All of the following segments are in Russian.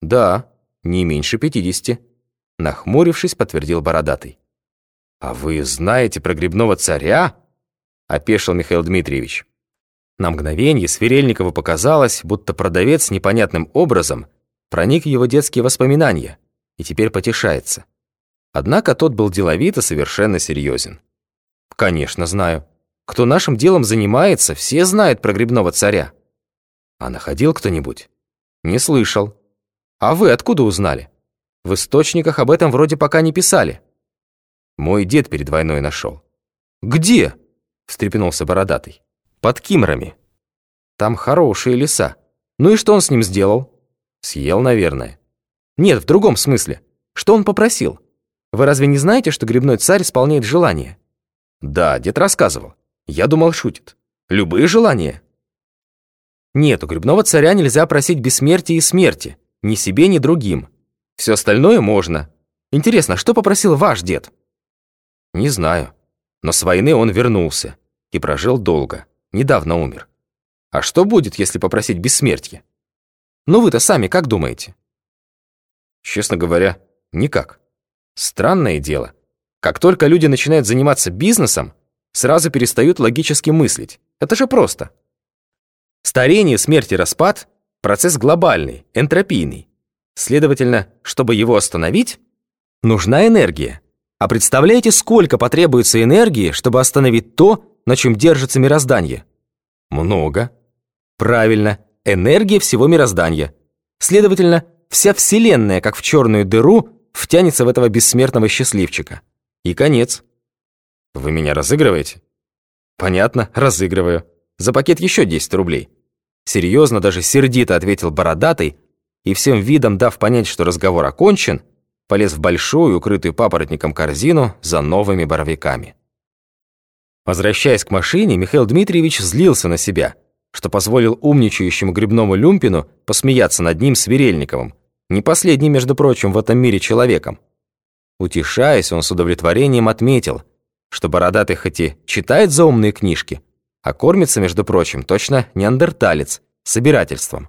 Да, не меньше пятидесяти. Нахмурившись, подтвердил Бородатый. «А вы знаете про грибного царя?» — опешил Михаил Дмитриевич. На мгновение Сверельникову показалось, будто продавец непонятным образом проник в его детские воспоминания и теперь потешается. Однако тот был деловито совершенно серьезен. «Конечно, знаю. Кто нашим делом занимается, все знают про грибного царя». «А находил кто-нибудь?» «Не слышал». «А вы откуда узнали?» «В источниках об этом вроде пока не писали». «Мой дед перед войной нашел». «Где?» – встрепенулся Бородатый. «Под Кимрами. Там хорошие леса. Ну и что он с ним сделал?» «Съел, наверное». «Нет, в другом смысле. Что он попросил? Вы разве не знаете, что грибной царь исполняет желания?» «Да, дед рассказывал. Я думал, шутит. Любые желания». «Нет, у грибного царя нельзя просить бессмертия и смерти. Ни себе, ни другим. Все остальное можно. Интересно, что попросил ваш дед?» «Не знаю. Но с войны он вернулся. И прожил долго. Недавно умер. А что будет, если попросить бессмертия? Ну вы-то сами как думаете?» «Честно говоря, никак. Странное дело. Как только люди начинают заниматься бизнесом, сразу перестают логически мыслить. Это же просто. Старение, смерть и распад – процесс глобальный, энтропийный. Следовательно, чтобы его остановить, нужна энергия. А представляете, сколько потребуется энергии, чтобы остановить то, на чем держится мироздание? Много. Правильно, энергия всего мироздания. Следовательно, вся Вселенная, как в черную дыру, втянется в этого бессмертного счастливчика. И конец. Вы меня разыгрываете? Понятно, разыгрываю. За пакет еще 10 рублей. Серьезно, даже сердито ответил бородатый и всем видом дав понять, что разговор окончен, полез в большую, укрытую папоротником корзину за новыми боровиками. Возвращаясь к машине, Михаил Дмитриевич злился на себя, что позволил умничающему грибному люмпину посмеяться над ним Сверельниковым, не последний, между прочим, в этом мире человеком. Утешаясь, он с удовлетворением отметил, что бородатый хоть и читает заумные книжки, а кормится, между прочим, точно неандерталец, собирательством.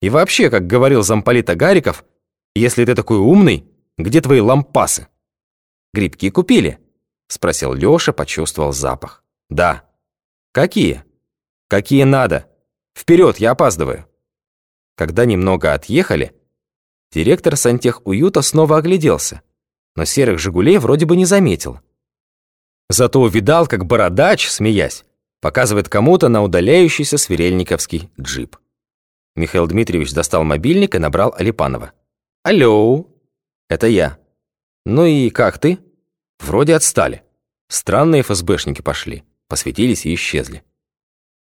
И вообще, как говорил замполит Агариков, если ты такой умный, где твои лампасы? Грибки купили? Спросил Лёша, почувствовал запах. Да. Какие? Какие надо? Вперед, я опаздываю. Когда немного отъехали, Директор сантехуюта снова огляделся, но серых «Жигулей» вроде бы не заметил. Зато увидал, как бородач, смеясь, показывает кому-то на удаляющийся свирельниковский джип. Михаил Дмитриевич достал мобильник и набрал Алипанова. «Алло, это я. Ну и как ты?» «Вроде отстали. Странные ФСБшники пошли, посветились и исчезли».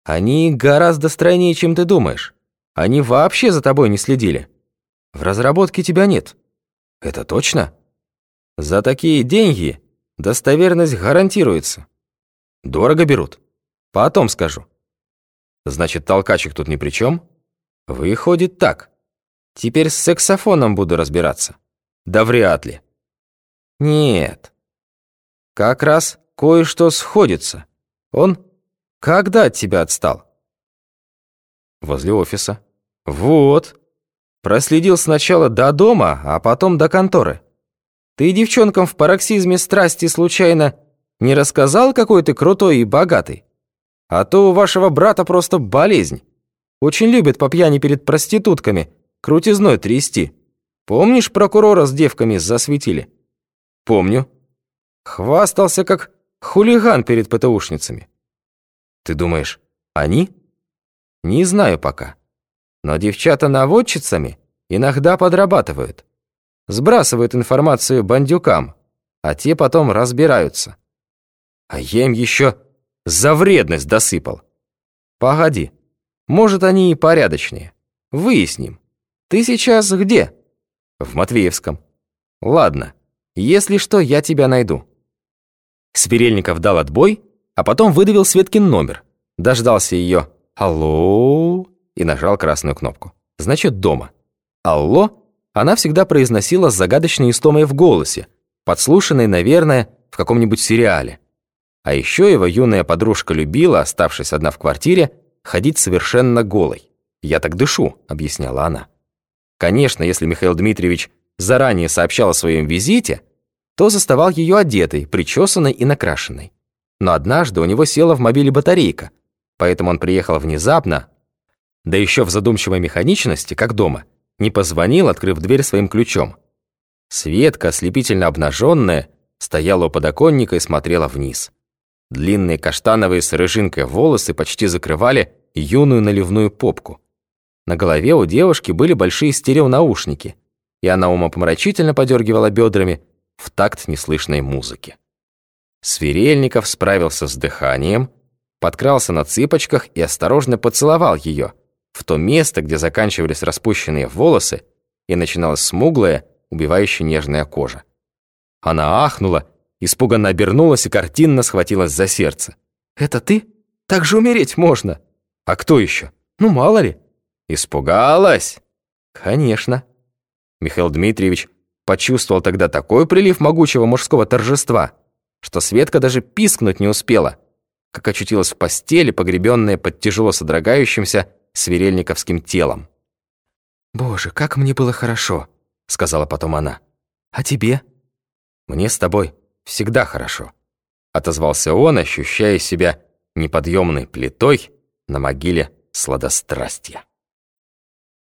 «Они гораздо стройнее, чем ты думаешь. Они вообще за тобой не следили». В разработке тебя нет. Это точно? За такие деньги достоверность гарантируется. Дорого берут. Потом скажу. Значит, толкачек тут ни при чем? Выходит так. Теперь с саксофоном буду разбираться. Да вряд ли. Нет. Как раз кое-что сходится. Он когда от тебя отстал? Возле офиса. Вот. Проследил сначала до дома, а потом до конторы. Ты девчонкам в пароксизме страсти случайно не рассказал, какой ты крутой и богатый? А то у вашего брата просто болезнь. Очень любит по пьяни перед проститутками крутизной трясти. Помнишь, прокурора с девками засветили? Помню. Хвастался, как хулиган перед ПТУшницами. Ты думаешь, они? Не знаю пока. Но девчата-наводчицами иногда подрабатывают. Сбрасывают информацию бандюкам, а те потом разбираются. А я им еще за вредность досыпал. Погоди, может, они и порядочнее. Выясним. Ты сейчас где? В Матвеевском. Ладно, если что, я тебя найду. Сверельников дал отбой, а потом выдавил Светкин номер. Дождался ее «Алло?» и нажал красную кнопку. Значит, дома. «Алло» она всегда произносила с загадочной истомой в голосе, подслушанной, наверное, в каком-нибудь сериале. А еще его юная подружка любила, оставшись одна в квартире, ходить совершенно голой. «Я так дышу», — объясняла она. Конечно, если Михаил Дмитриевич заранее сообщал о своем визите, то заставал ее одетой, причесанной и накрашенной. Но однажды у него села в мобиле батарейка, поэтому он приехал внезапно, да еще в задумчивой механичности, как дома, не позвонил, открыв дверь своим ключом. Светка, ослепительно обнаженная, стояла у подоконника и смотрела вниз. Длинные каштановые с рыжинкой волосы почти закрывали юную наливную попку. На голове у девушки были большие стереонаушники, и она умопомрачительно подергивала бедрами в такт неслышной музыки. Сверельников справился с дыханием, подкрался на цыпочках и осторожно поцеловал ее в то место, где заканчивались распущенные волосы и начиналась смуглая, убивающая нежная кожа. Она ахнула, испуганно обернулась и картинно схватилась за сердце. «Это ты? Так же умереть можно!» «А кто еще? Ну, мало ли!» «Испугалась?» «Конечно!» Михаил Дмитриевич почувствовал тогда такой прилив могучего мужского торжества, что Светка даже пискнуть не успела, как очутилась в постели, погребенная под тяжело содрогающимся свирельниковским телом. «Боже, как мне было хорошо!» — сказала потом она. «А тебе?» «Мне с тобой всегда хорошо», — отозвался он, ощущая себя неподъемной плитой на могиле сладострастия.